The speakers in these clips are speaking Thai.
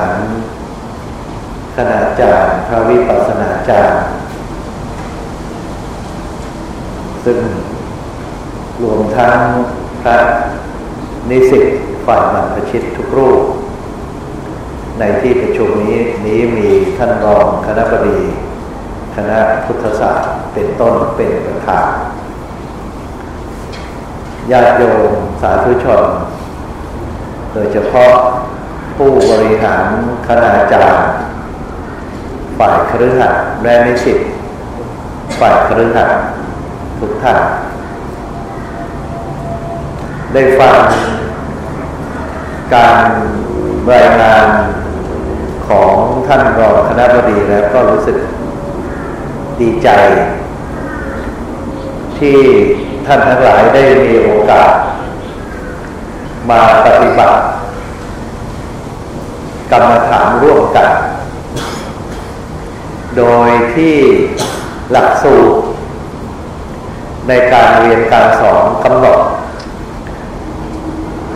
ารคณาจารย์ พระวิปัสสนาจารย์ ซึ่งรวมทั้งพระนิสิตฝ่ายบรรพชิตทุกรูป ในที่ประชุมนี้นี้มีท่านรองคณะบดี คณะพุทธศาสตร์เป็นต้นเป็นประธานญาติโยมสาธุชน โดยเฉพาะ ผู้บริหารคณาจารย์ ฝ่ายครือขัดและนิสิตฝ่ายครือขัดทุกท่านได้ฟังการรายงานของท่านรองคณะบดีแล้วก็รู้สึกดีใจ ที่ท่านทั้งหลายได้มีโอกาส มาปฏิบัติ กรรมฐานร่วมกัน โดยที่หลักสูตร ในการเรียนการสอนกำหนด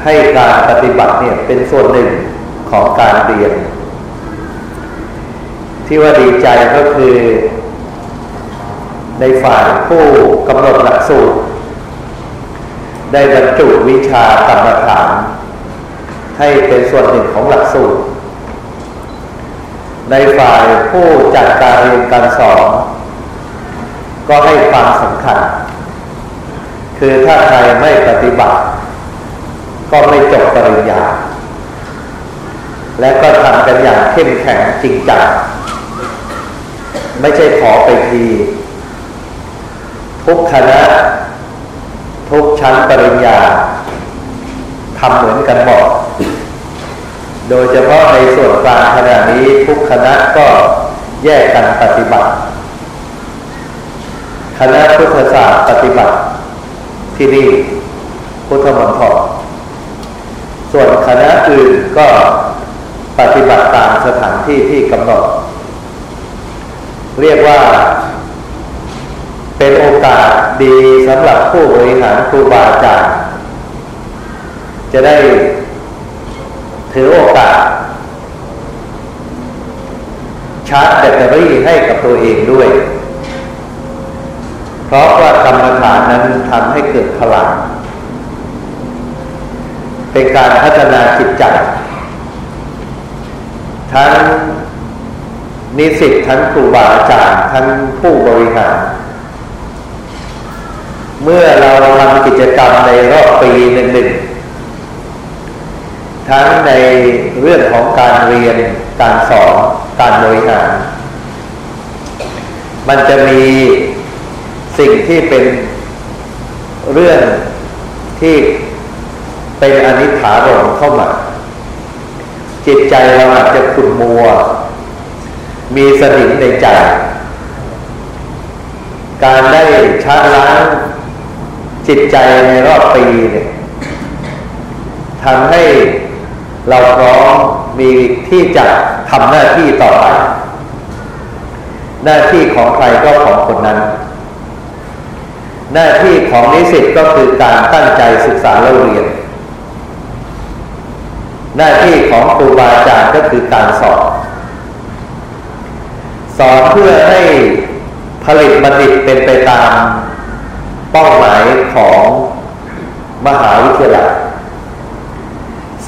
ให้การปฏิบัติเนี่ยเป็นส่วนหนึ่งของการเรียน ที่ว่าดีใจก็คือในฝ่ายผู้กำหนดหลักสูตร ได้บรรจุวิชากรรมฐาน ให้เป็นส่วนหนึ่งของหลักสูตร ในฝ่ายผู้จัดการเรียนการสอนก็ให้ความสำคัญ คือถ้าใครไม่ปฏิบัติ ก็ไม่จบปริญญา และก็ทำกันอย่างเข้มแข็งจริงจังไม่ใช่ขอไปที ทุกคณะ ทุกชั้นปริญญาทำเหมือนกันหมด โดยเฉพาะในส่วนกลางขณะนี้ทุกคณะก็แยกกันปฏิบัติ คณะพุทธศาสตร์ปฏิบัติ ที่นี่พุทธมณฑลส่วนคณะอื่นก็ปฏิบัติตามสถานที่ที่กำหนด เรียกว่า เป็นโอกาสดีสำหรับผู้บริหารครูบาอาจารย์จะได้ ถือโอกาส ชาร์จแบตเตอรี่ให้กับตัวเองด้วย เพราะว่ากรรมฐานนั้นทำให้เกิดพลัง เป็นการพัฒนาจิตใจทั้งนิสิตทั้งครูบาอาจารย์ทั้งผู้บริหาร เมื่อเราทำกิจกรรมในรอบปีหนึ่งๆ ทั้งในเรื่องของการเรียน การสอน การบริหาร มันจะมีสิ่งที่เป็นเรื่องที่เป็นอนิถารมเข้ามา จิตใจเราอาจจะขุ่นมัว มีสนิมในใจ การได้ชาล้างจิตใจในรอบปีเนี่ยทำให้ เราพร้อมมีที่จะทำหน้าที่ต่อไป หน้าที่ของใครก็ของคนนั้น หน้าที่ของนิสิตก็คือการตั้งใจศึกษาเล่าเรียน หน้าที่ของครูบาอาจารย์ก็คือการสอนสอนเพื่อให้ผลิตบัณฑิตเป็นไปตามเป้าหมายของมหาวิทยาลัย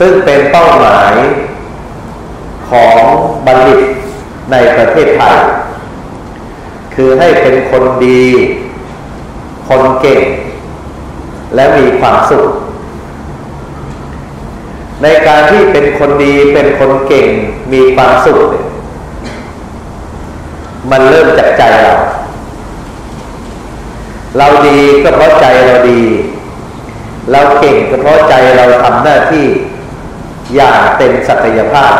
ซึ่งเป็นเป้าหมายของบัณฑิตในประเทศไทย คือให้เป็นคนดี คนเก่ง และมีความสุข ในการที่เป็นคนดีเป็นคนเก่งมีความสุข มันเริ่มจากใจเรา เราดีก็เพราะใจเราดี เราเก่งก็เพราะใจเราทำหน้าที่ อย่างเต็มศักยภาพ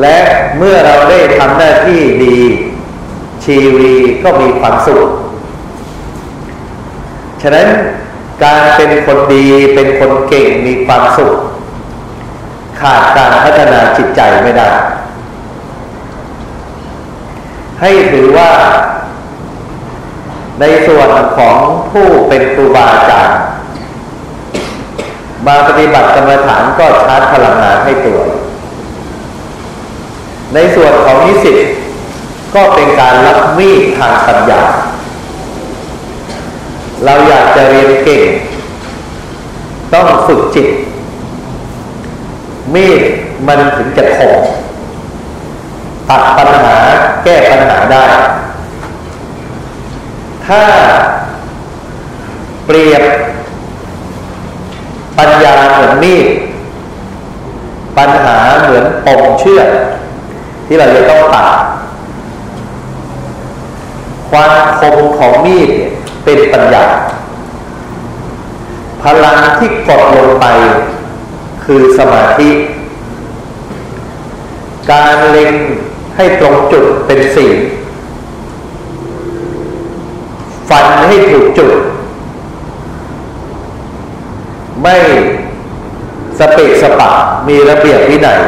และเมื่อเราได้ทำหน้าที่ดีชีวีก็มีความสุข ฉะนั้นการเป็นคนดีเป็นคนเก่งมีความสุข ขาดการพัฒนาจิตใจไม่ได้ ให้ถือว่าในส่วนของผู้เป็นครูบาอาจารย์ มาปฏิบัติกรรมฐานก็ชาร์จพลังงานให้ตัว ในส่วนของนิสิตก็เป็นการรับมีดทางปัญญา เราอยากจะเรียนเก่ง ต้องฝึกจิต มีดมันถึงจะคมตัดปัญหาแก้ปัญหาได้ ถ้าเปรียบ ปัญญาเหมือนมีด ปัญหาเหมือนปมเชือกที่เราจะต้องตัด ความคมของมีดเป็นปัญญา พลังที่กดลงไปคือสมาธิ การเล็งให้ตรงจุดเป็นสีฟันให้ถูกจุด ไม่สเปกสปะมีระเบียบวินัย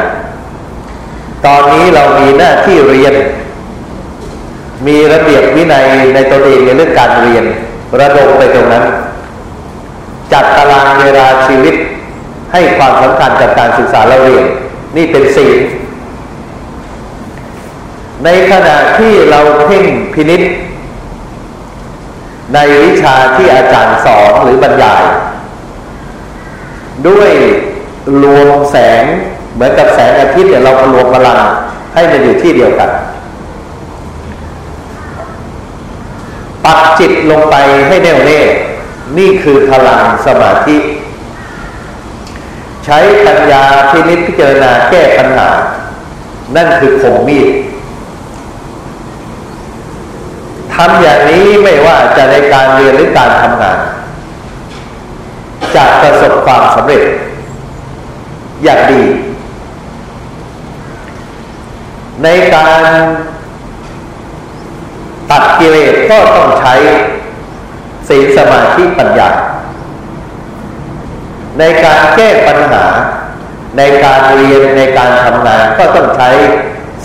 ตอนนี้เรามีหน้าที่เรียน มีระเบียบวินัยในตัวเองในเรื่องการเรียน ระดมไปตรงนั้น จัดตารางเวลาชีวิตให้ความสำคัญกับการศึกษาเราเรียน นี่เป็นศีลในขณะที่เราเพ่งพินิษในวิชาที่อาจารย์สอนหรือบรรยาย ด้วยรวมแสงเหมือนกับแสงอาทิตย์เนี่ยเรารวมพลังให้มันอยู่ที่เดียวกัน ปักจิตลงไปให้แน่วแน่นี่คือพลังสมาธิ ใช้ปัญญาพินิจพิจารณาแก้ปัญหา นั่นคือคงมีดทำอย่างนี้ไม่ว่าจะในการเรียนหรือการทำงาน จะประสบความสำเร็จ อย่างดี ในการตัดกิเลสก็ต้องใช้ศีลสมาธิปัญญา ในการแก้ปัญหา ในการเรียนในการทำงานก็ต้องใช้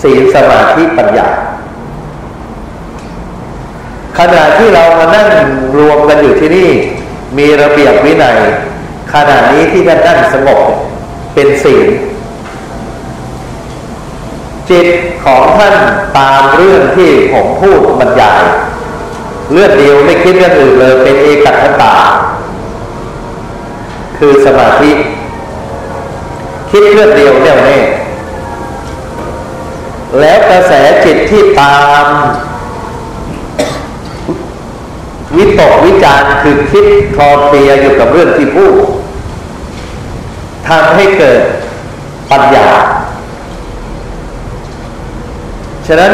ศีลสมาธิปัญญา ขณะที่เรามานั่งรวมกันอยู่ที่นี่ มีระเบียบวินัยขณะนี้ที่ท่านนั่งสงบเป็นศีลจิตของท่านตามเรื่องที่ผมพูดบรรยาย เรื่องเดียวไม่คิดเรื่องอื่นเลยเป็นเอกัตตา คือสมาธิ คิดเรื่องเดียวแน่วแน่แล้วกระแสจิตที่ตาม วิตกวิจารคือคิดคลอเตียอยู่กับเรื่องที่พูดทำให้เกิดปัญญา ฉะนั้น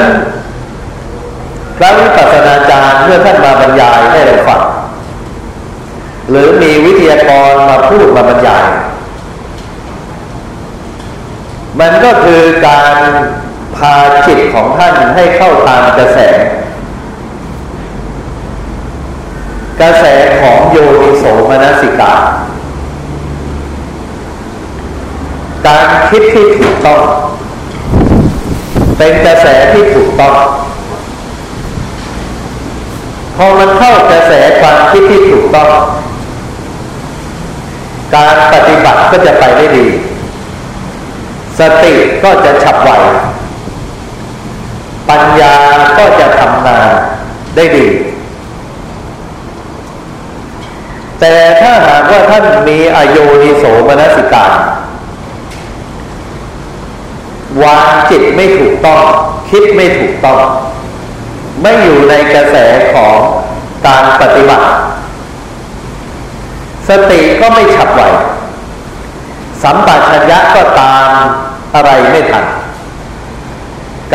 พระวิปัสสนาจารย์เมื่อท่านมาบรรยายให้เราฟังหรือมีวิทยากรมาพูดมาบรรยาย มันก็คือการพาจิตของท่านให้เข้าตามกระแส กระแสของโยนิโสมนสิกาการคิดที่ถูกต้อง เป็นกระแสที่ถูกต้อง พอมันเข้ากระแสความคิดที่ถูกต้อง การปฏิบัติก็จะไปได้ดี สติก็จะฉับไว ปัญญาก็จะทำงานได้ดี แต่ถ้าหากว่าท่านมีอโยนิโสมนสิการวางจิตไม่ถูกต้อง คิดไม่ถูกต้อง ไม่อยู่ในกระแสของการปฏิบัติ สติก็ไม่ฉับไหว สัมปชัญญะก็ตามอะไรไม่ทัน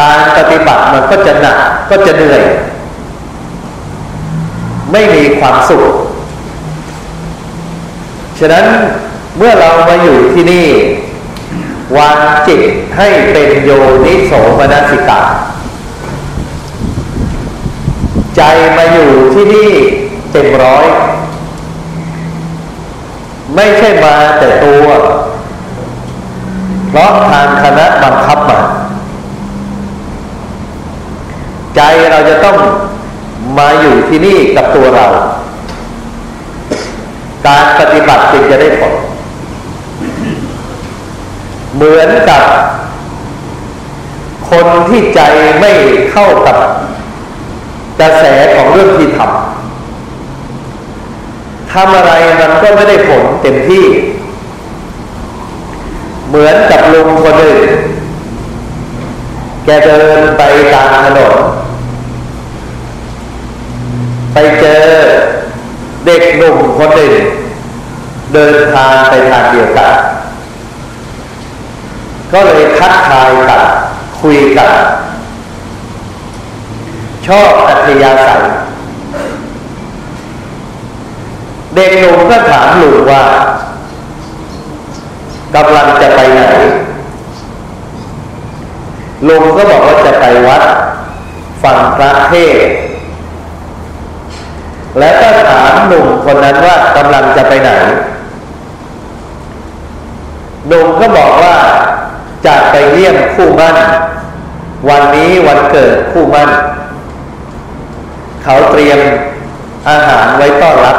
การปฏิบัติมันก็จะหนักก็จะเหนื่อย ไม่มีความสุข ฉะนั้นเมื่อเรามาอยู่ที่นี่ วางจิตให้เป็นโยนิโสมนสิกาใจมาอยู่ที่นี่เต็มร้อย ไม่ใช่มาแต่ตัว เพราะทางคณะบังคับมา ใจเราจะต้องมาอยู่ที่นี่กับตัวเรา การปฏิบัติจึงจะได้ผล เหมือนกับ คนที่ใจไม่เข้ากับกระแสของเรื่องที่ทำทำอะไรมันก็ไม่ได้ผลเต็มที่ เหมือนกับลุงคนหนึ่ง แกเดินไปตามถนน ไปเจอ เด็กหนุ่มคนหนึ่งเดินทางไปทางเดียวกัน ก็เลยทักทายกัน คุยกัน ชอบอัธยาศัยเด็กหนุ่มก็ถามลุงว่ากำลังจะไปไหนลุงก็บอกว่าจะไปวัด ฟังพระเทศ และก็ถามหนุ่มคนนั้นว่ากำลังจะไปไหนหนุ่มก็บอกว่าจะไปเยี่ยมคู่มั่น วันนี้วันเกิดคู่มั่น เขาเตรียมอาหารไว้ต้อนรับ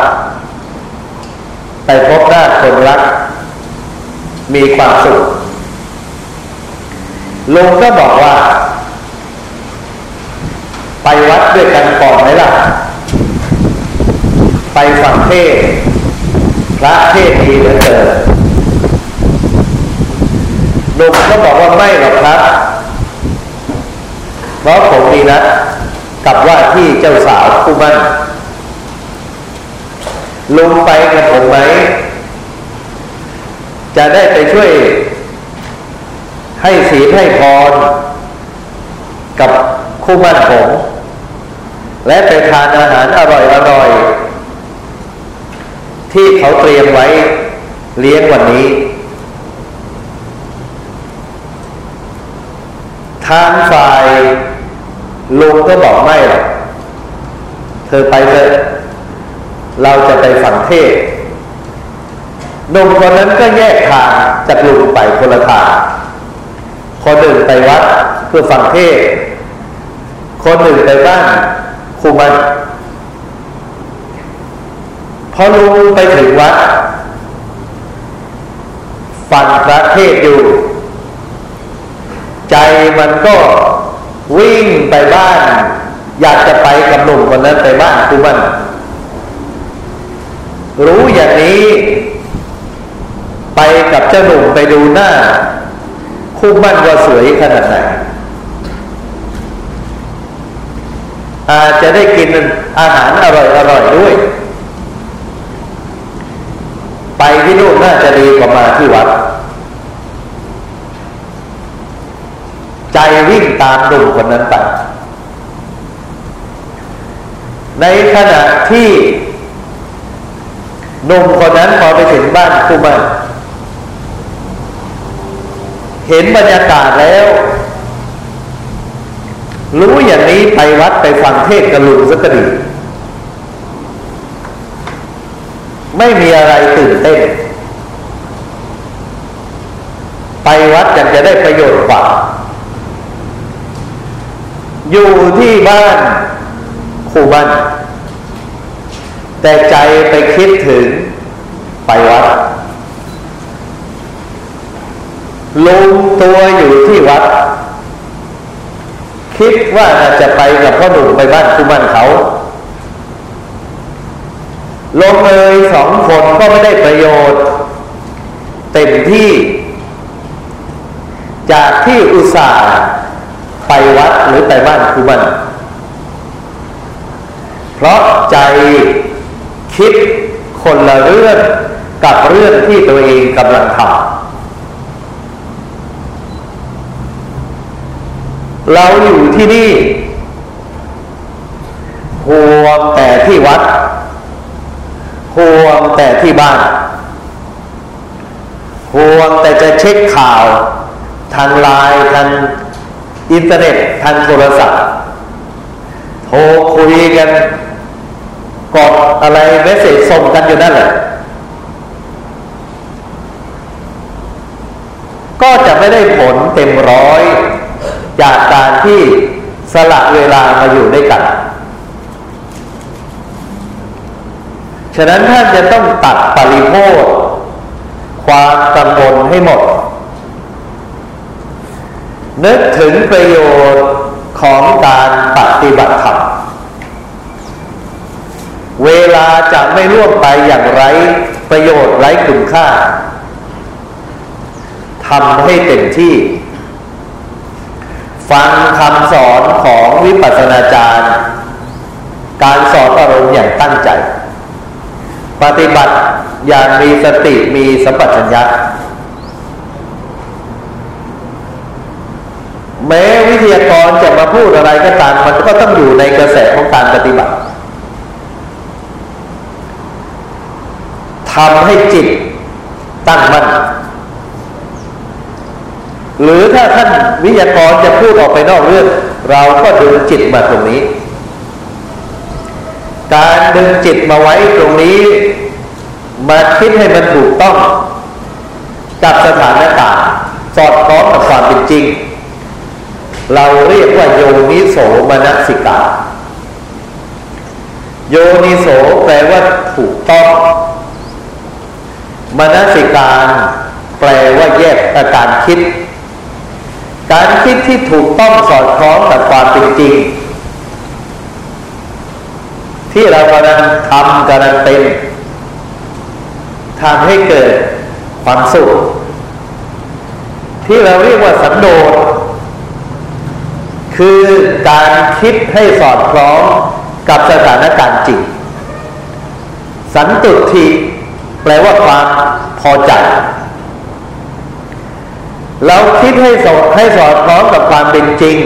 ไปพบหน้าคนรัก มีความสุขลุงก็บอกว่า ไปวัดด้วยกันก่อนไหมล่ะ เทศพระเทศดีเหลือเกินลุงก็บอกว่าไม่หรอกครับ เพราะผมมีนัดกับว่าที่เจ้าสาวคู่มั่นลุงไปกับผมไหม จะได้ไปช่วย ให้ศีลให้พร กับคู่มั่นผม และไปทานอาหารอร่อยอร่อย ที่เขาเตรียมไว้เลี้ยงวันนี้ ทางฝ่ายลุงก็บอกไม่หรอกเธอไปเถอะเราจะไปฝังเทศนมคนนั้นก็แยกทางจากลุงไปคนละทางคนหนึ่งไปวัดเพื่อฟังเทศ คนหนึ่งไปบ้านครูมัน อลุงไปถึงวัดฟังพระเทศอยู่ ใจมันก็วิ่งไปบ้าน อยากจะไปกับหนุ่มคนนั้นไปบ้านครูมัน รู้อย่างนี้ ไปกับเจ้าหนุ่มไปดูหน้า คู่มั่นว่าสวยขนาดไหนอาจจะได้กินอาหารอร่อยอร่อยด้วย ไปที่นู่นน่าจะดีกว่ามาที่วัด ใจวิ่งตามดุมคนนั้นไป ในขณะที่หนุ่มคนนั้นพอไปถึงบ้านคู่มันเห็นบรรยากาศแล้ว รู้อย่างนี้ไปวัดไปฟังเทศกระลุงสักดี ไม่มีอะไรตื่นเต้น ไปวัดกันจะได้ประโยชน์กว่า อยู่ที่บ้านครูบ้าน แต่ใจไปคิดถึงไปวัดลงตัวอยู่ที่วัด คิดว่าจะไปกับพ่อหนุ่มไปบ้านคุมันเขา ลงเลยสองคนก็ไม่ได้ประโยชน์ เต็มที่ จากที่อุตส่าห์ไปวัดหรือไปบ้านคุมัน เพราะใจคิดคนละเรื่องกับเรื่องที่ตัวเองกำลังทำเราอยู่ที่นี่ห่วงแต่ที่วัด ห่วงแต่ที่บ้านห่วงแต่จะเช็คข่าว ทางไลน์ทางอินเทอร์เน็ตทางโทรศัพท์ โทรคุยกันกดอะไร message ส่งกันอยู่นั่นแหละก็จะไม่ได้ผลเต็มร้อย จากการที่สละเวลามาอยู่ด้วยกัน ฉะนั้นท่านจะต้องตัดปริโภคความกังวลให้หมด นึกถึงประโยชน์ของการปฏิบัติธรรมเวลาจะไม่ล่วงไปอย่างไรประโยชน์ไร้คุณค่าทำให้เต็มที่ ฟังคำสอนของวิปัสสนาจารย์ การสอนอารมณ์อย่างตั้งใจ ปฏิบัติอย่างมีสติมีสัมปชัญญะแม้วิทยากรจะมาพูดอะไรก็ตามมันก็ต้องอยู่ในกระแสของการปฏิบัติทำให้จิตตั้งมั่นหรือถ้าท่านวิทยากรจะพูดออกไปนอกเรื่อง เราก็ดึงจิตมาตรงนี้ การดึงจิตมาไว้ตรงนี้ มาคิดให้มันถูกต้อง กับสถานการณ์สอดคล้องกับความเป็นจริง เราเรียกว่าโยนิโสมนสิกา โยนิโสแปลว่าถูกต้อง มนสิการแปลว่าแยกอาการคิด การคิดที่ถูกต้องสอดคล้องกับความเป็นจริง ที่เรากำลังทำกำลังเป็นทำให้เกิดความสุข ที่เราเรียกว่าสันโดษคือการคิดให้สอดคล้องกับสถานการณ์จริง สันตุทิแปลว่าความพอใจ เราคิดให้สอดให้สอดคล้องกับความเป็นจริง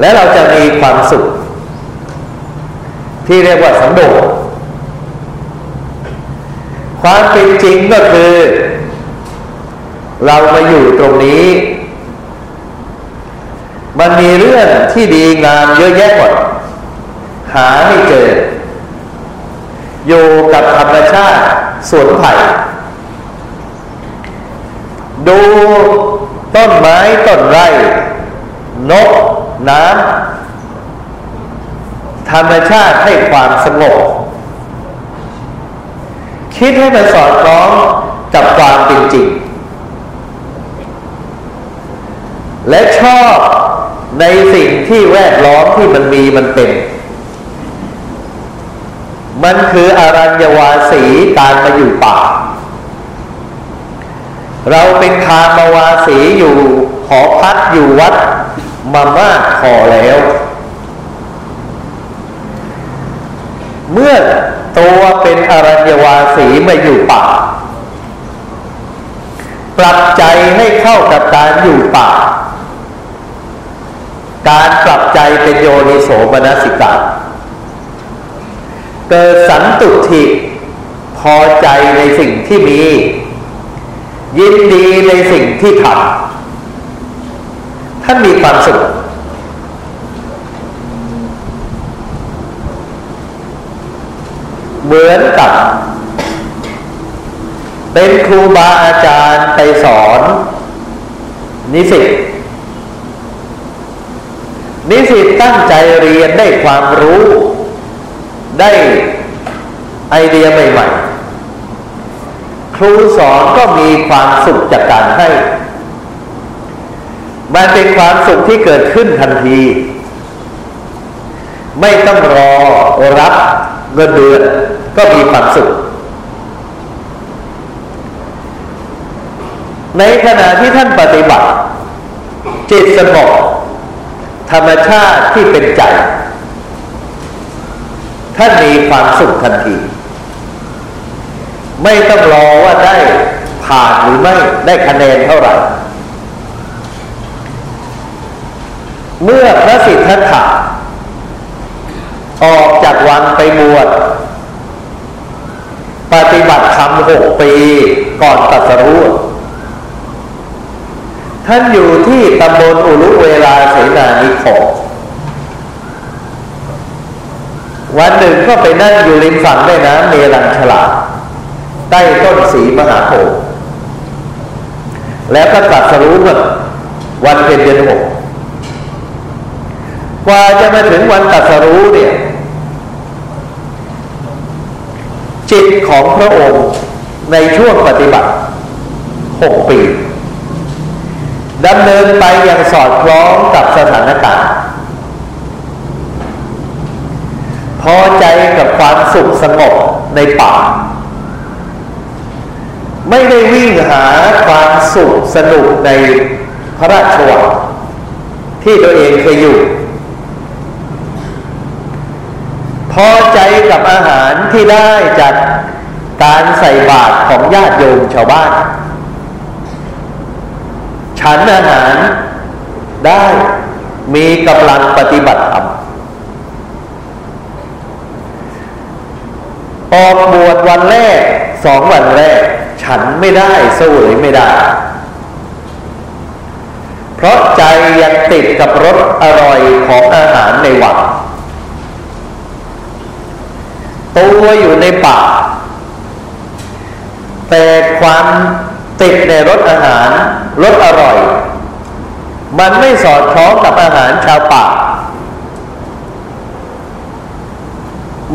และเราจะมีความสุข ที่เรียกว่าสันโดษความเป็นจริงก็คือ เรามาอยู่ตรงนี้ มันมีเรื่องที่ดีงามเยอะแยะหมด หาไม่เจอ อยู่กับธรรมชาติสวนไผ่ดูต้นไม้ต้นไร่ นก น้ำ ธรรมชาติให้ความสงบ คิดให้มันสอดคล้องกับความเป็นจริง และชอบในสิ่งที่แวดล้อมที่มันมีมันเป็น มันคืออรัญญวาสีการมาอยู่ป่า เราเป็นคามาวาสีอยู่หอพักอยู่วัดมามากพอแล้ว เมื่อตัวเป็นอรัญวาสีมาอยู่ป่า ปรับใจให้เข้ากับการอยู่ป่า การปรับใจเป็นโยนิโสมนสิกาเกิดสันตุทิพอใจในสิ่งที่มี ยินดีในสิ่งที่ทำท่านมีความสุข เหมือนกับ เป็นครูบาอาจารย์ไปสอน นิสิตนิสิตตั้งใจเรียนได้ความรู้ ได้ไอเดียใหม่ๆ ครูสอนก็มีความสุขจากการให้ มันเป็นความสุขที่เกิดขึ้นทันที ไม่ต้องรอรับเงินเดือน ก็มีความสุข ในขณะที่ท่านปฏิบัติ จิตสงบธรรมชาติที่เป็นใจ ท่านมีความสุขทันที ไม่ต้องรอว่าได้ผ่านหรือไม่ได้คะแนนเท่าไหร่ เมื่อพระสิทธัตถะออกจากวังไปบวช ปฏิบัติธรรมหกปีก่อนตัสรู้ท่านอยู่ที่ตำบลอุลุเวลาเสนานิคมวันหนึ่งก็ไปนั่งอยู่ริมฝั่งแม่น้ำเมลันฉลาใต้ต้นสีมหาโพธิ์แล้วก็ตรัสรู้เมื่อวันเพ็ญเดือนหกกว่าจะมาถึงวันตรัสรู้เนี่ย จิตของพระองค์ในช่วงปฏิบัติหกปีดำเนินไปอย่างสอดคล้องกับสถานการณ์ พอใจกับความสุขสงบในป่า ไม่ได้วิ่งหาความสุขสนุกในพระราชวังที่ตัวเองเคยอยู่ พอใจกับอาหารที่ได้จากการใส่บาตรของญาติโยมชาวบ้าน ฉันอาหารได้มีกำลังปฏิบัติธรรมออกบวชวันแรกสองวันแรก ฉันไม่ได้เสวยไม่ได้ เพราะใจยังติดกับรสอร่อยของอาหารในวัง ตัวอยู่ในป่า แต่ความติดในรสอาหารรสอร่อย มันไม่สอดคล้องกับอาหารชาวป่า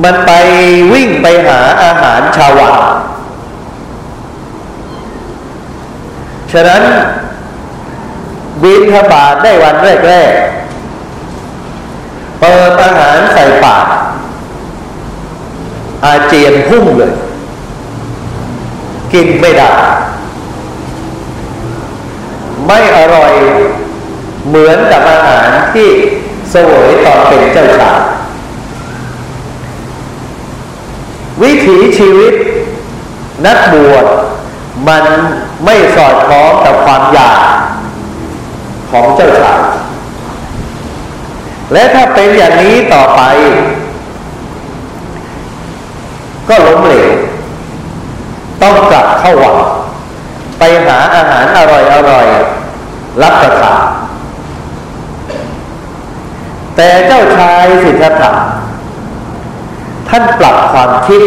มันไปวิ่งไปหาอาหารชาววังฉะนั้นบินทบาทได้วันแรกๆเปิดอาหารใส่ปาก อาเจียนพุ่งเลย กินไม่ได้ ไม่อร่อยเหมือนกับอาหารที่สวยตอนเป็นเจ้าชายวิถีชีวิต นักบวชมันไม่สอดคล้องกับความอยากของเจ้าชาย และถ้าเป็นอย่างนี้ต่อไป ก็ล้มเหลว ต้องกลับเข้าวังไปหาอาหารอร่อยอร่อยรับประทานแต่เจ้าชายสิทธัตถะท่านปรับความคิด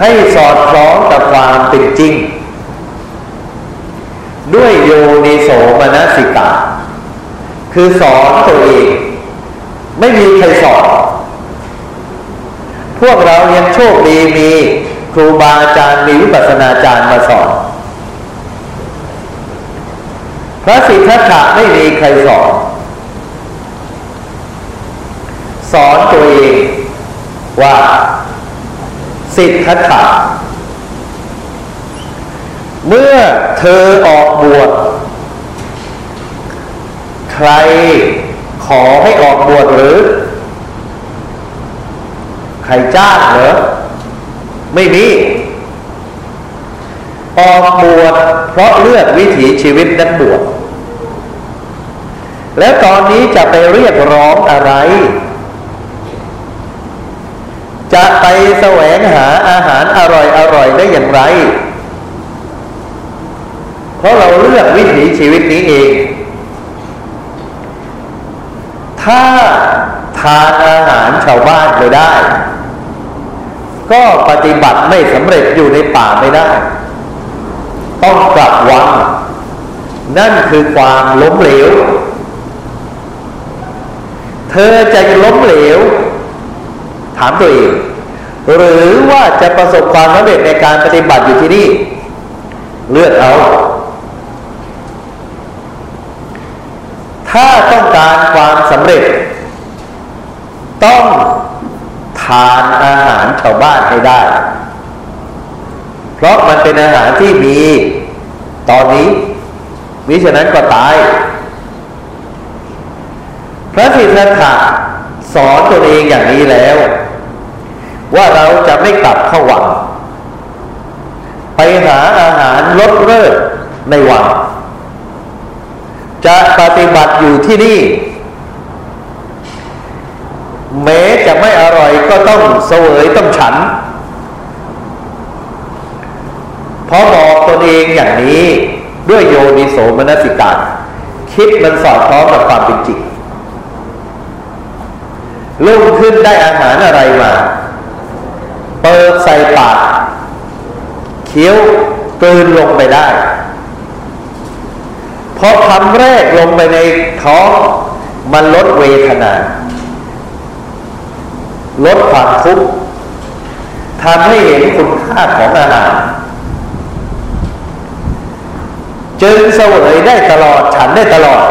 ให้สอดคล้องกับความเป็นจริง ด้วยโยนิโสมนสิกา คือสอนตัวเอง ไม่มีใครสอน พวกเรายังโชคดีมีครูบาอาจารย์มีวิปัสสนาจารย์มาสอน พระสิทธัตถะไม่มีใครสอน สอนตัวเองว่าสิทธัตถะเมื่อเธอออกบวชใครขอให้ออกบวชหรือ ใครจ้างเหรอ ไม่มี ออกบวชเพราะเลือกวิถีชีวิตนักบวช แล้วตอนนี้จะไปเรียกร้องอะไร จะไปแสวงหาอาหารอร่อยอร่อยได้อย่างไร เพราะเราเลือกวิถีชีวิตนี้เอง ถ้าทานอาหารชาวบ้านไม่ได้ ก็ปฏิบัติไม่สำเร็จอยู่ในป่าไม่ได้ ต้องกลับวังนั่นคือความล้มเหลว เธอจะล้มเหลว ถามตัวเอง หรือว่าจะประสบความสำเร็จในการปฏิบัติอยู่ที่นี่ เลือกเอา ถ้าต้องการความสำเร็จ ต้อง ทานอาหารชาวบ้านให้ได้ เพราะมันเป็นอาหารที่มีตอนนี้มิฉะนั้นก็ตาย พระสิทธัตถะสอนตัวเองอย่างนี้แล้ว ว่าเราจะไม่กลับเข้าวัง ไปหาอาหารลดเลิศในวัง จะปฏิบัติอยู่ที่นี่ แม้จะไม่อร่อยก็ต้องเสวยต้องฉันเพราะบอกตนเองอย่างนี้ด้วยโยนิโสมนสิการ คิดมันสอดคล้องกับความเป็นจริงลุ่งขึ้นได้อาหารอะไรมา เปิดใส่ปากเคี้ยวกลืนลงไปได้พอคำแรกลงไปในท้องมันลดเวทนา ลดความทุกข์ทำให้เห็นคุณค่าของอาหาร จึงเสวยได้ตลอดฉันได้ตลอด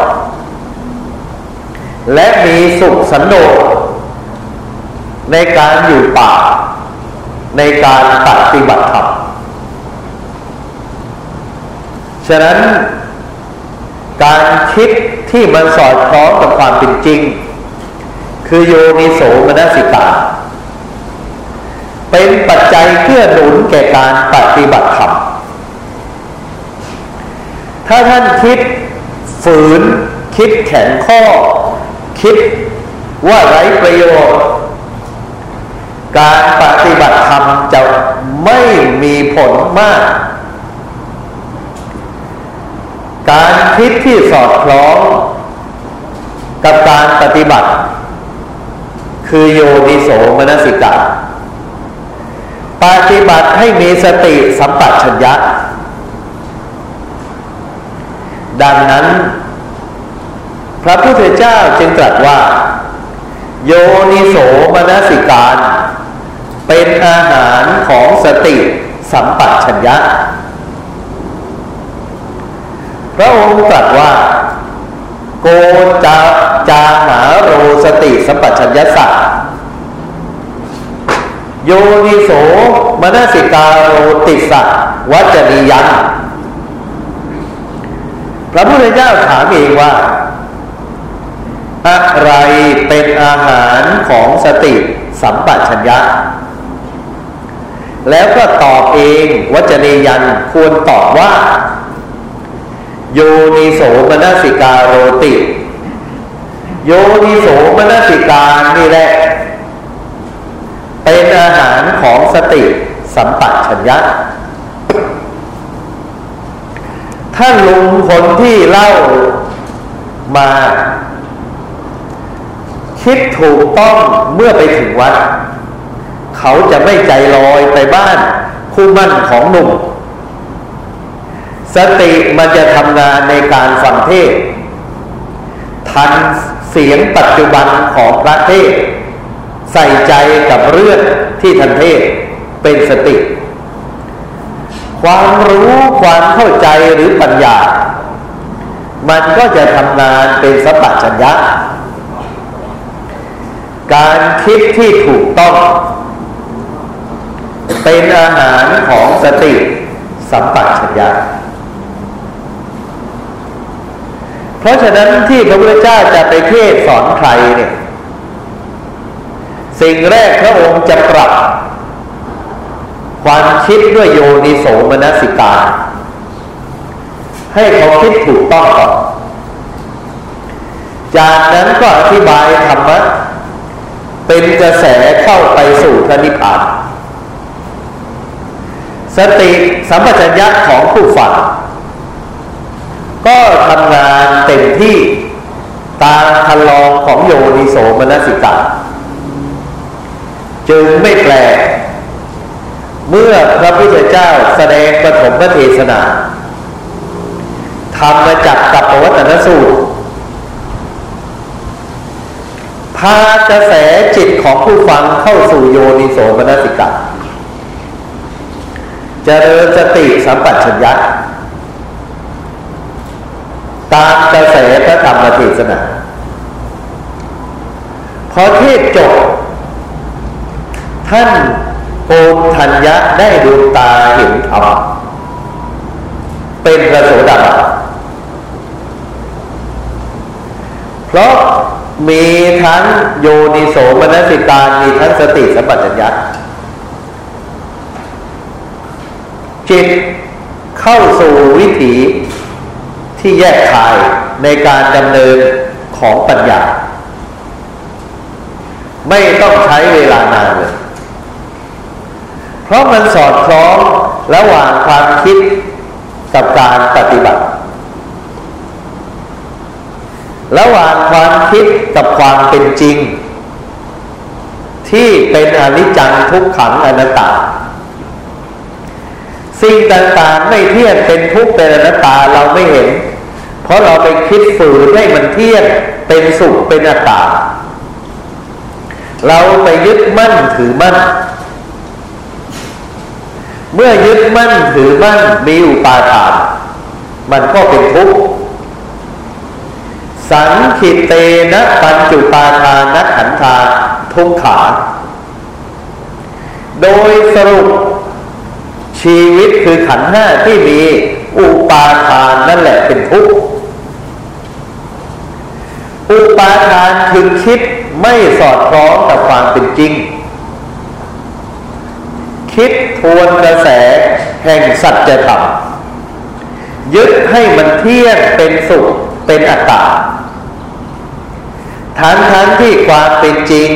และมีสุขสันโดษในการอยู่ป่า ในการปฏิบัติธรรมฉะนั้นการคิดที่มันสอดคล้องกับความเป็นจริง คือโยนิโสมนสิกาเป็นปัจจัยเพื่อหนุนแก่การปฏิบัติธรรม ถ้าท่านคิดฝืน คิดแข็งข้อ คิดว่าไร้ประโยชน์ การปฏิบัติธรรมจะไม่มีผลมาก การคิดที่สอดคล้อง กับการปฏิบัติ คือโยนิโสมนสิกาปฏิบัติให้มีสติสัมปชัญญะ ดังนั้น พระพุทธเจ้าจึงตรัสว่า โยนิโสมนสิการ เป็นอาหารของสติสัมปชัญญะ พระองค์ตรัสว่า โกจาจาหาโรสติสัมปชัญญะสัโยนิโสมนสิกาโรติสัวัจริยันพระพุทธเจ้าถามเองว่า อะไรเป็นอาหารของสติสัมปชัญญะ แล้วก็ตอบเองวัจริยันควรตอบว่า โยนิโสมนสิกาโรติ โยนิโสมนสิกานี่แหละ เป็นอาหารของสติสัมปชัญญะท่านลุงคนที่เล่ามา คิดถูกต้องเมื่อไปถึงวัด เขาจะไม่ใจลอยไปบ้าน คู่มั่นของหนุ่ม สติมันจะทำงานในการฟังเทศ ทันเสียงปัจจุบันของพระเทศ ใส่ใจกับเรื่องที่ทันเทศเป็นสติ ความรู้ความเข้าใจหรือปัญญา มันก็จะทำงานเป็นสัพพัญญะ การคิดที่ถูกต้อง เป็นอาหารของสติสัมปชัญญะ เพราะฉะนั้นที่พระพุทธเจ้าจะไปเทศสอนใครเนี่ย สิ่งแรกพระองค์จะปรับ ความคิดด้วยโยนิโสมนสิกา ให้เขาคิดถูกต้องก่อนจากนั้นก็อธิบายธรรมะเป็นกระแสเข้าไปสู่พระนิพพาน สติสัมปชัญญะของผู้ฟัง ก็ทำงานเต็มที่ตามคันลองของโยนิโสมนสิกาจึงไม่แปลก เมื่อพระพุทธเจ้าแสดงปฐมเทศนาทำมาจากกับปวัตนสูตร พากระแสจิตของผู้ฟังเข้าสู่โยนิโสมนสิกาเจริญสติสัมปชัญญะ ตามกระแสพระธรรมเทศนาพอเทศจบ ท่านโกมทัญญะได้ดวงตาเห็นธรรมเป็นพระโสดาบันเพราะมีทั้งโยนิโสมนสิกามีทั้งสติสัมปชัญญะจิตเข้าสู่วิถี ที่แยกคายในการดำเนินของปัญญา ไม่ต้องใช้เวลานานเลย เพราะมันสอดคล้องระหว่างความคิดกับการปฏิบัติ ระหว่างความคิดกับความเป็นจริง ที่เป็นอนิจจังทุกขังอนัตตาสิ่งต่างๆไม่เที่ยงเป็นทุกข์เป็นอนัตตาเราไม่เห็น เพราะเราไปคิดฝืนให้มันเที่ยงเป็นสุขเป็นอากาศเราไปยึดมั่นถือมั่น เมื่อยึดมั่นถือมั่นมีอุปาทาน มันก็เป็นทุกข์สังขิเตนะปัญจุปาทานัขันธาทุกขา โดยสรุป ชีวิตคือขันห้าที่มีอุปาทานนั่นแหละเป็นทุกข์ อุปาทานคือคิดไม่สอดคล้องกับความเป็นจริง คิดทวนกระแสแห่งสัจธรรมยึดให้มันเที่ยงเป็นสุขเป็นอัตตาทั้งทั้งที่ความเป็นจริง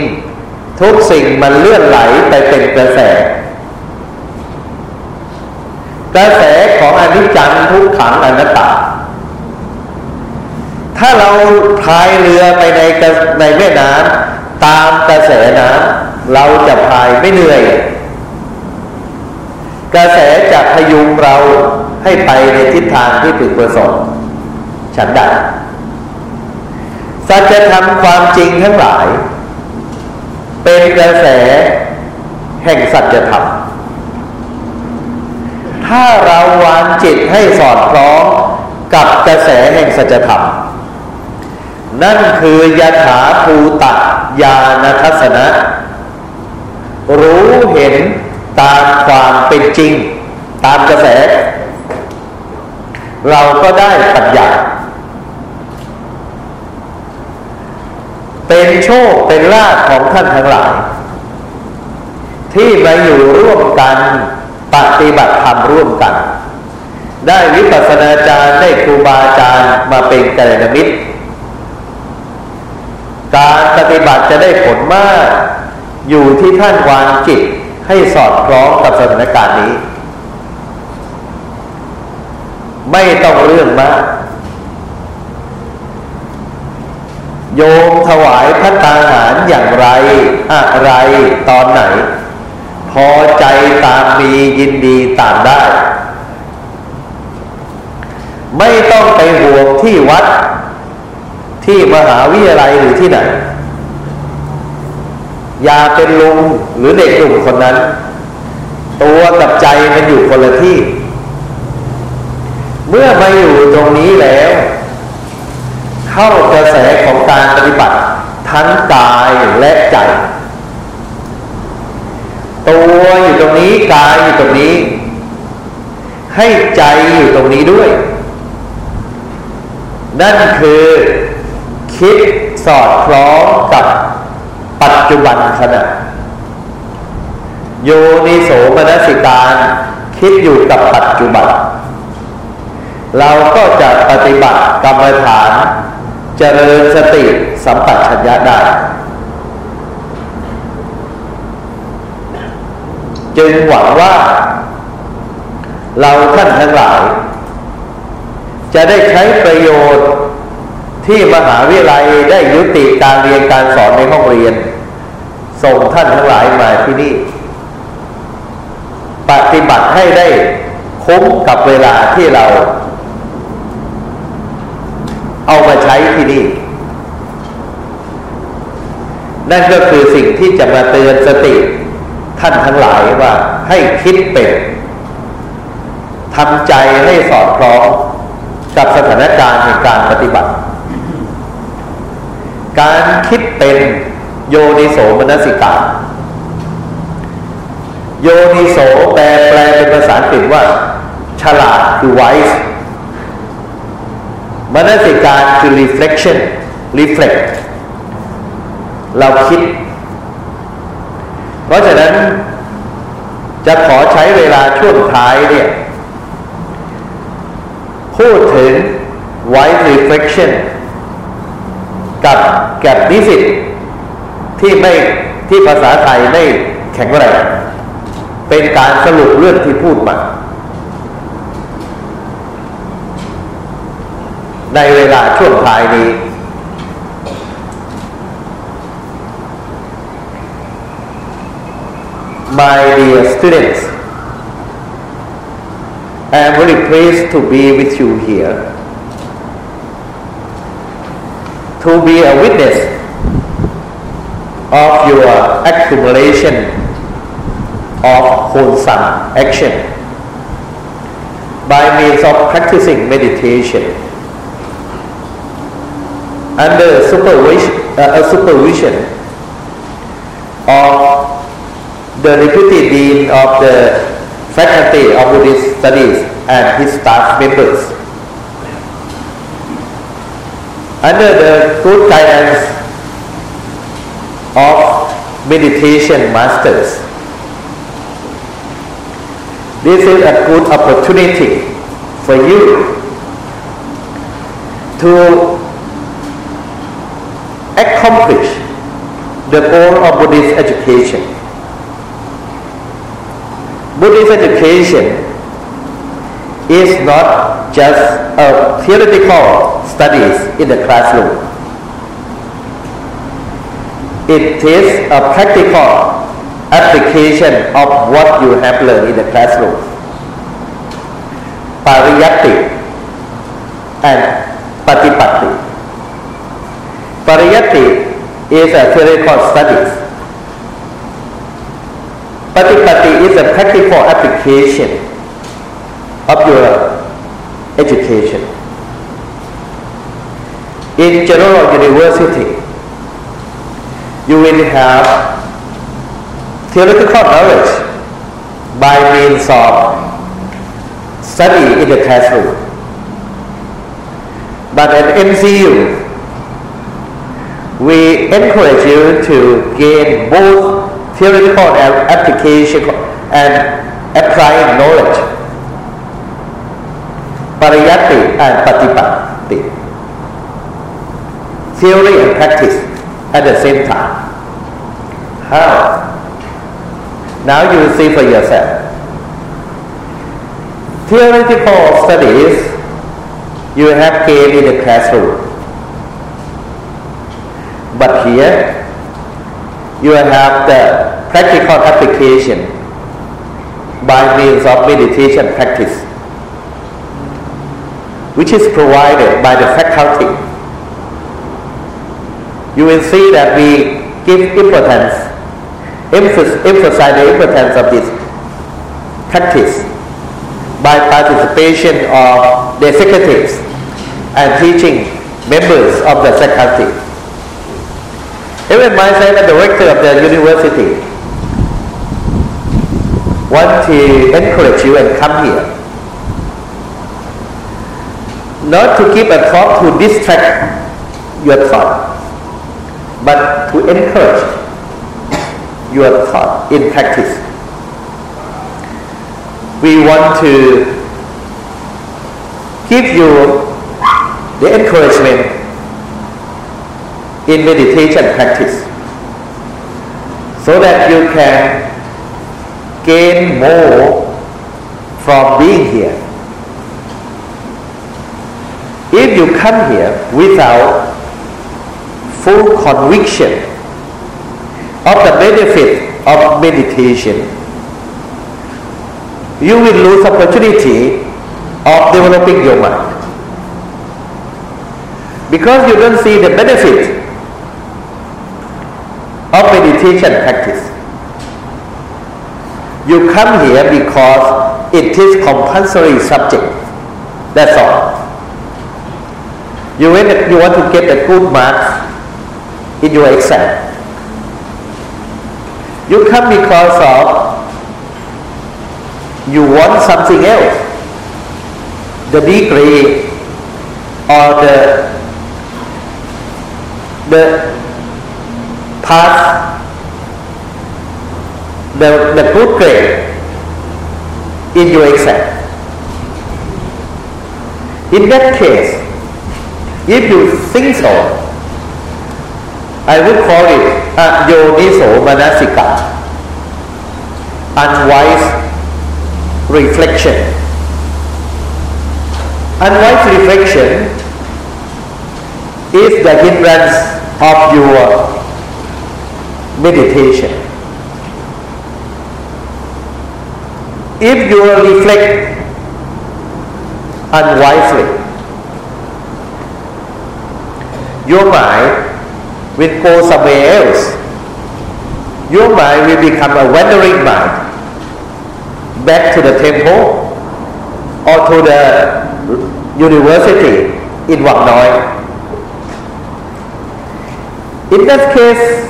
ทุกสิ่งมันเลื่อนไหลไปเป็นกระแส กระแสของอนิจจังทุกขังอนัตตา ถ้าเราพายเรือไปในในแม่น้ำตามกระแสน้ำเราจะพายไม่เหนื่อย กระแสจะพยุงเราให้ไปในทิศทางที่ถึงประสงค์ฉันได้สัจธรรมความจริงทั้งหลาย เป็นกระแสแห่งสัจธรรม ถ้าเราวางจิตให้สอดคล้องกับกระแสแห่งสัจธรรม นั่นคือยถาภูตะญาณทัศนะ รู้เห็นตามความเป็นจริง ตามกระแส เราก็ได้ปัญญาเป็นโชคเป็นลาภของท่านทั้งหลาย ที่มาอยู่ร่วมกันปฏิบัติธรรมร่วมกัน ได้วิปัสสนาจารย์ได้ครูบาอาจารย์มาเป็นกัลยาณมิตร การปฏิบัติจะได้ผลมาก อยู่ที่ท่านวางจิตให้สอดคล้องกับสถานการณ์นี้ ไม่ต้องเรื่องมาก โยมถวายพระตาหารอย่างไร อะไรตอนไหน พอใจตามมียินดีตามได้ ไม่ต้องไปห่วงที่วัด ที่มหาวิทยาลัยหรือที่ไหน อย่าเป็นลุงหรือเด็กหนุ่มคนนั้น ตัวกับใจมันอยู่คนละที่ เมื่อมาอยู่ตรงนี้แล้ว เข้ากระแสของการปฏิบัติทั้งกายและใจ ตัวอยู่ตรงนี้กายอยู่ตรงนี้ ให้ใจอยู่ตรงนี้ด้วย นั่นคือ คิดสอดคล้องกับปัจจุบันขณะโยนิโสมนสิการคิดอยู่กับปัจจุบัน เราก็จะปฏิบัติกรรมฐาน เจริญสติสัมปชัญญะได้ จึงหวังว่า เราท่านทั้งหลาย จะได้ใช้ประโยชน์ ที่มหาวิทยาลัยได้ยุติการเรียนการสอนในห้องเรียน ส่งท่านทั้งหลายมาที่นี่ ปฏิบัติให้ได้คุ้มกับเวลาที่เรา เอามาใช้ที่นี่ นั่นก็คือสิ่งที่จะมาเตือนสติท่านทั้งหลายว่าให้คิดเป็นทำใจให้สอดคล้องกับสถานการณ์ในการปฏิบัติ การคิดเป็นโยนิโสมนสิกาโยนิโสแปลแปลเป็นภาษาอังกฤษว่า ฉลาดคือ wise มนสิการคือ reflection reflect เราคิด เพราะฉะนั้นจะขอใช้เวลาช่วงท้ายเนี่ย พูดถึง white reflection กับแกบนิสิตที่ไม่ที่ภาษาไทยไม่แข็งแรงเป็นการสรุปเรื่องที่พูดมาในเวลาช่วงท้ายนี้ My dear students I am very pleased to be with you here to be a witness of your accumulation of wholesome action by means of practicing meditation under supervision, uh, supervision of the deputy dean of the faculty of Buddhist studies and his staff members. Under the good guidance of meditation masters, this is a good opportunity for you to accomplish the goal of Buddhist education. Buddhist education is not just a theoretical studies in the classroom. It is a practical application of what you have learned in the classroom. Pariyatti and Patipatti. Pariyatti is a theoretical studies. Patipatti is a practical application of your education. In general university, you will have theoretical knowledge by means of study in the classroom. But at MCU, we encourage you to gain both theoretical and application and applied knowledge. Pariyatti and ah, Patipatti. Theory and practice at the same time. How? Now you see for yourself. Theoretical studies you have gained in the classroom. But here you have the practical application by means of meditation practice which is provided by the faculty. You will see that we give importance emphasize the importance of this practice by participation of the executives and teaching members of the faculty. Even myself, the director of the university, want to encourage you and come here. Not to give a talk to distract your thought, but to encourage your thought in practice. We want to give you the encouragement in meditation practice so that you can gain more from being here. If you come here without full conviction of the benefit of meditation, you will lose opportunity of developing your mind. Because you don't see the benefit of meditation practice. You come here because it is compulsory subject. That's all. You, you want to get a good marks in your exam. You come because of you want something else. The degree or the the pass the, the good grade in your exam. In that case, if you think so, I would call it Ayoniso Manasika, unwise reflection. Unwise reflection is the hindrance of your meditation. If you reflect unwisely, your mind will go somewhere else. Your mind will become a wandering mind back to the temple or to the university in Wang Noi. In that case,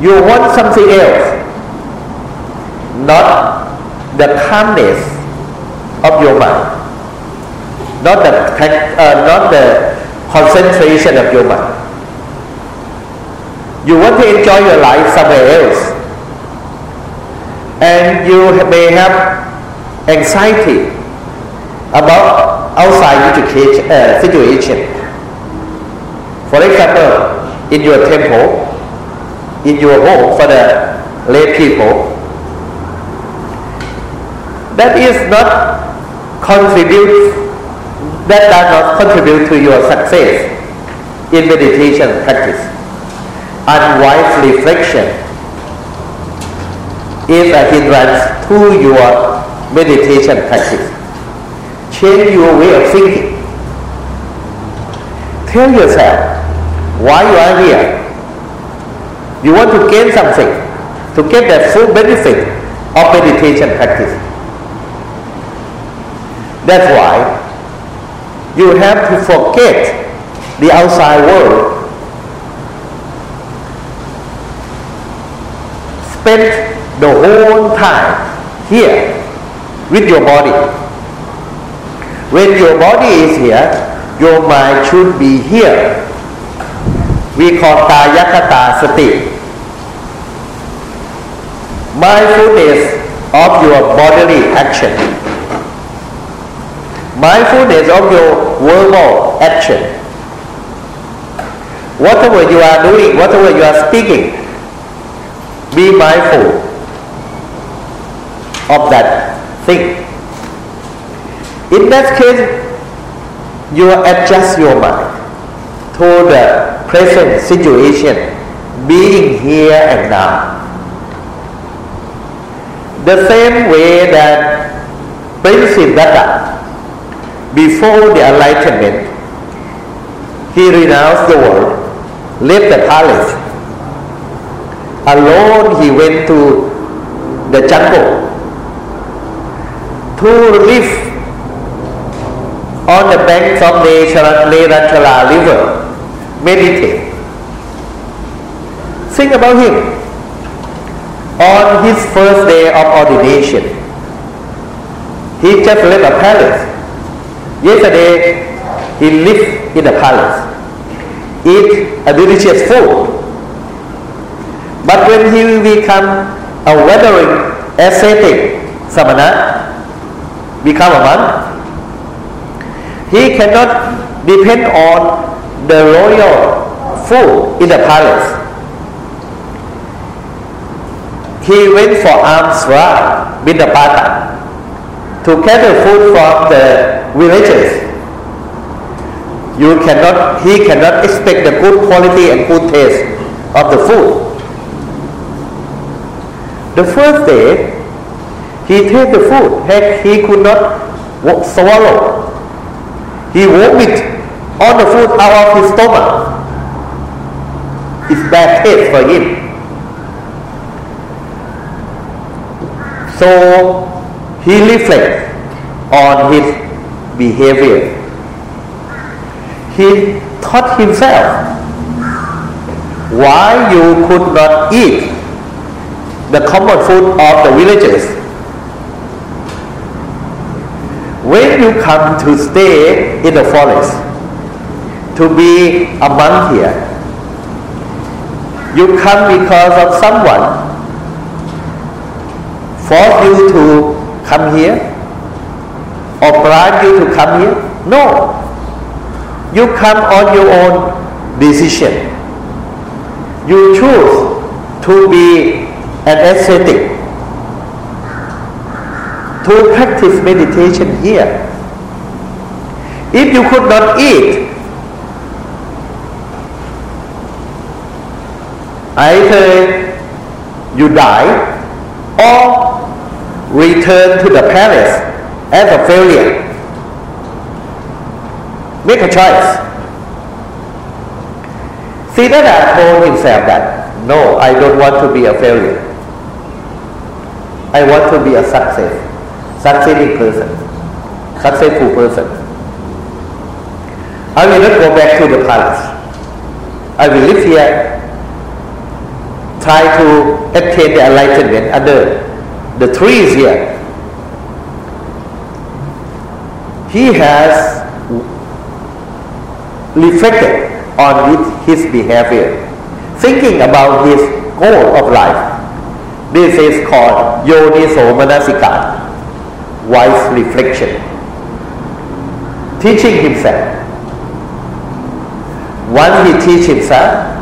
you want something else, not the calmness of your mind, not the uh, not the concentration of your mind. You want to enjoy your life somewhere else, and you may have anxiety about outside education uh, situation. For example, in your temple, in your home for the lay people, that is not contribute, that does not contribute to your success in meditation practice. Unwise reflection is a hindrance to your meditation practice. Change your way of thinking. Tell yourself why you are here. You want to gain something, to get the full benefit of meditation practice. That's why you have to forget the outside world. Spend the whole time here with your body. When your body is here, your mind should be here. We call Kayakata Sati. Mindfulness of your bodily action. Mindfulness of your verbal action. Whatever you are doing, whatever you are speaking, be mindful of that thing. In that case, you adjust your mind to the present situation, being here and now. The same way that Prince Siddhartha, before the enlightenment, he renounced the world, left the palace. Alone he went to the jungle to live on the banks of the Neranjala river, meditate. Think about him. On his first day of ordination, he just left a palace. Yesterday, he lived in the palace, eat a delicious food. But when he become a wandering ascetic samana, become a monk, he cannot depend on the royal food in the palace. He went for alms round Bindapata to gather food from the villages. You cannot, he cannot expect the good quality and good taste of the food. The first day, he tasted the food, heck, he could not swallow. He vomit all the food out of his stomach. It's bad taste for him. So he reflects on his behavior. He taught himself why you could not eat the common food of the villagers. When you come to stay in the forest, to be a monk here, you come because of someone force you to come here or bribe you to come here. No. You come on your own decision. You choose to be an ascetic, to practice meditation here. If you could not eat, either you die or return to the palace as a failure. Make a choice. Siddhartha told himself that, no, I don't want to be a failure. I want to be a success, succeeding person. successful person. I will not go back to the palace. I will live here, try to attain the enlightenment under the trees here. He has reflected on his behavior, thinking about his goal of life. This is called Yoniso Manasikara, wise reflection. Teaching himself. Once he teach himself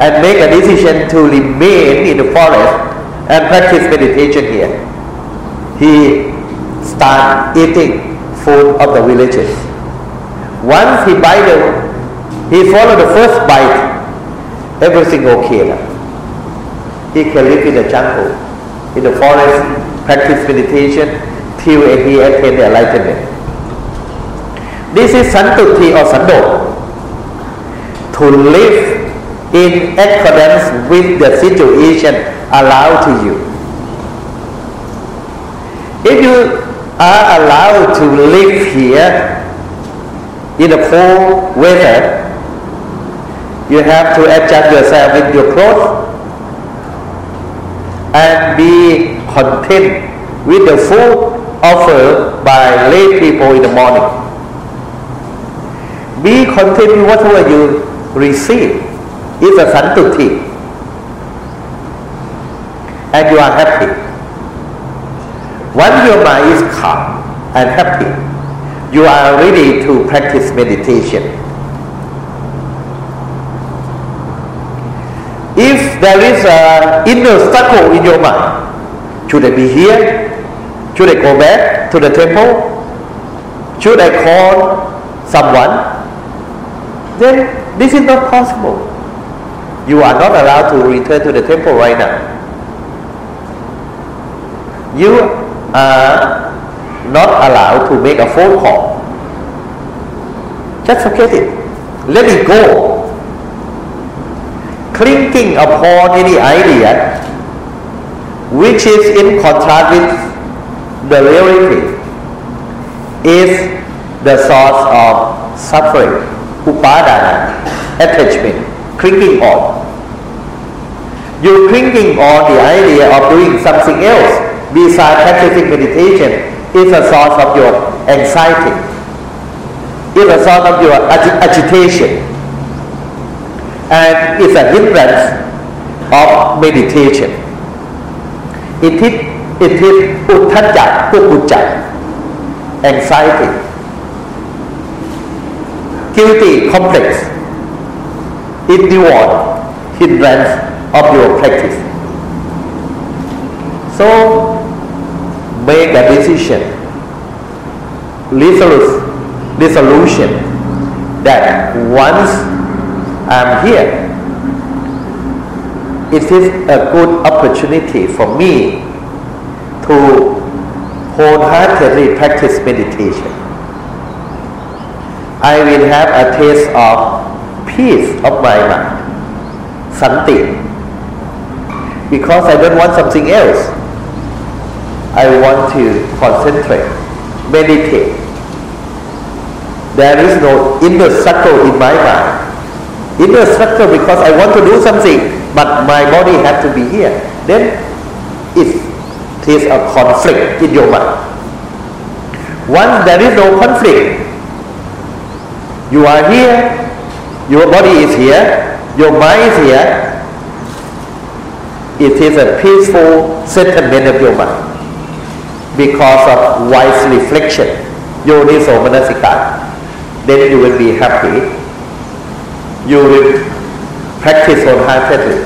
and make a decision to remain in the forest and practice meditation here, he start eating food of the villages. Once he bite the, he follow the first bite, everything okay now. He can live in the jungle, in the forest, practice meditation till he attain the enlightenment. This is santuti or sando. To live in accordance with the situation allowed to you. If you are allowed to live here in the cold weather, you have to adjust yourself with your clothes and be content with the food offered by lay people in the morning. Be content with whatever you receive. It's a santuti. And you are happy. When your mind is calm and happy, you are ready to practice meditation. If there is an inner struggle in your mind, should I be here? Should I go back to the temple? Should I call someone? Then this is not possible. You are not allowed to return to the temple right now. You are not allowed to make a phone call. Just forget it. Let it go. Clinging upon any idea which is in contrast with the reality is the source of suffering, upadana, attachment, clinging on. You're clinging on the idea of doing something else besides practicing meditation. Is a source of your anxiety, is a source of your agi- agitation, and is a hindrance of meditation. It is, it is utthaja, kukuja, anxiety, guilty complex, inward hindrance of your practice. So, make a decision, resolute, resolution that once I'm here, it is a good opportunity for me to wholeheartedly practice meditation. I will have a taste of peace of my mind, santi, because I don't want something else. I want to concentrate, meditate. There is no inner struggle in my mind. Inner struggle because I want to do something, but my body has to be here. Then it is a conflict in your mind. Once there is no conflict, you are here, your body is here, your mind is here. It is a peaceful settlement of your mind because of wise reflection, yoniso manasikara. Then you will be happy. You will practice on wholeheartedly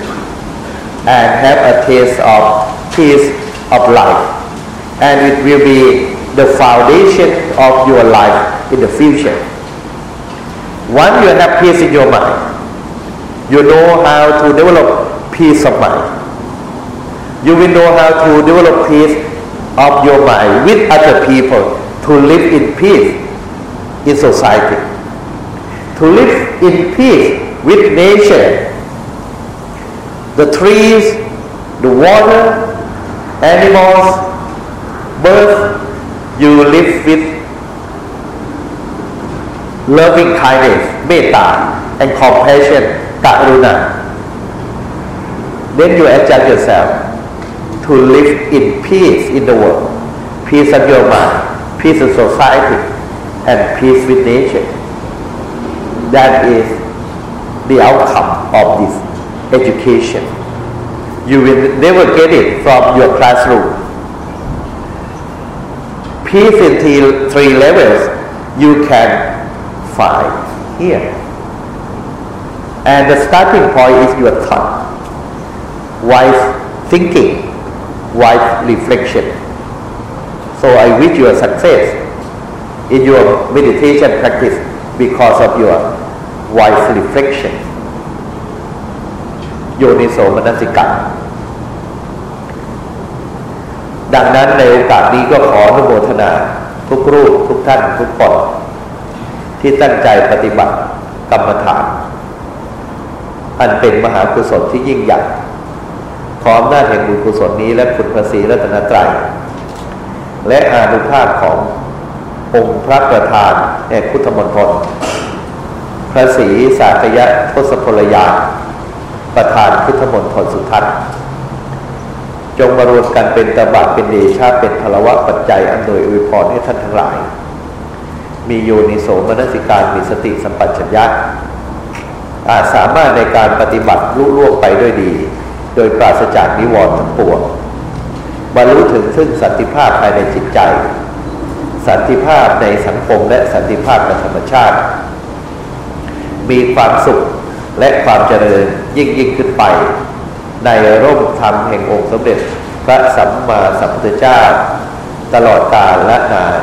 and have a taste of peace of life. And it will be the foundation of your life in the future. Once you have peace in your mind, you know how to develop peace of mind. You will know how to develop peace of your mind with other people to live in peace in society, to live in peace with nature, the trees, the water, animals, birds, you live with loving kindness, metta, and compassion, karuna. Then you adjust yourself to live in peace in the world. Peace of your mind peace of society and peace with nature. That is the outcome of this education. You will never get it from your classroom. Peace in three, three levels you can find here. And the starting point is your thought. Wise thinking wise reflection so I wish you a success in your meditation practice because of your wise reflection โยนิโสมนสิกาดังนั้นในโอกาสนี้ก็ขออนุโมทนาทุกรูปทุกท่านทุกคนที่ตั้งใจปฏิบัติกรรมฐาน อันเป็นมหากุศลที่ยิ่งใหญ่ ขออำนาจแห่งบุญกุศลนี้และคุณพระศรีรัตนตรัยและอานุภาพขององค์พระประธานแห่งพุทธมณฑลพระศรีสากยะทศพลยานประธานพุทธมณฑลสุทัศน์จงมารวมกันเป็นตบะเป็นเดชาเป็นพลวะปัจจัยอำนวยอวยพรให้ท่านทั้งหลาย มีโยนิโสมนสิการมีสติสัมปชัญญะอาจสามารถในการปฏิบัติลุล่วงไปด้วยดี โดยปราศจากนิวรณ์ทั้งปวงบรรลุถึงซึ่งสันติภาพภายในจิตใจ สันติภาพในสังคมและสันติภาพกับธรรมชาติ มีความสุขและความเจริญยิ่งยิ่งขึ้นไป ในร่มธรรมแห่งองค์สมเด็จพระสัมมาสัมพุทธเจ้า ตลอดกาลและนาน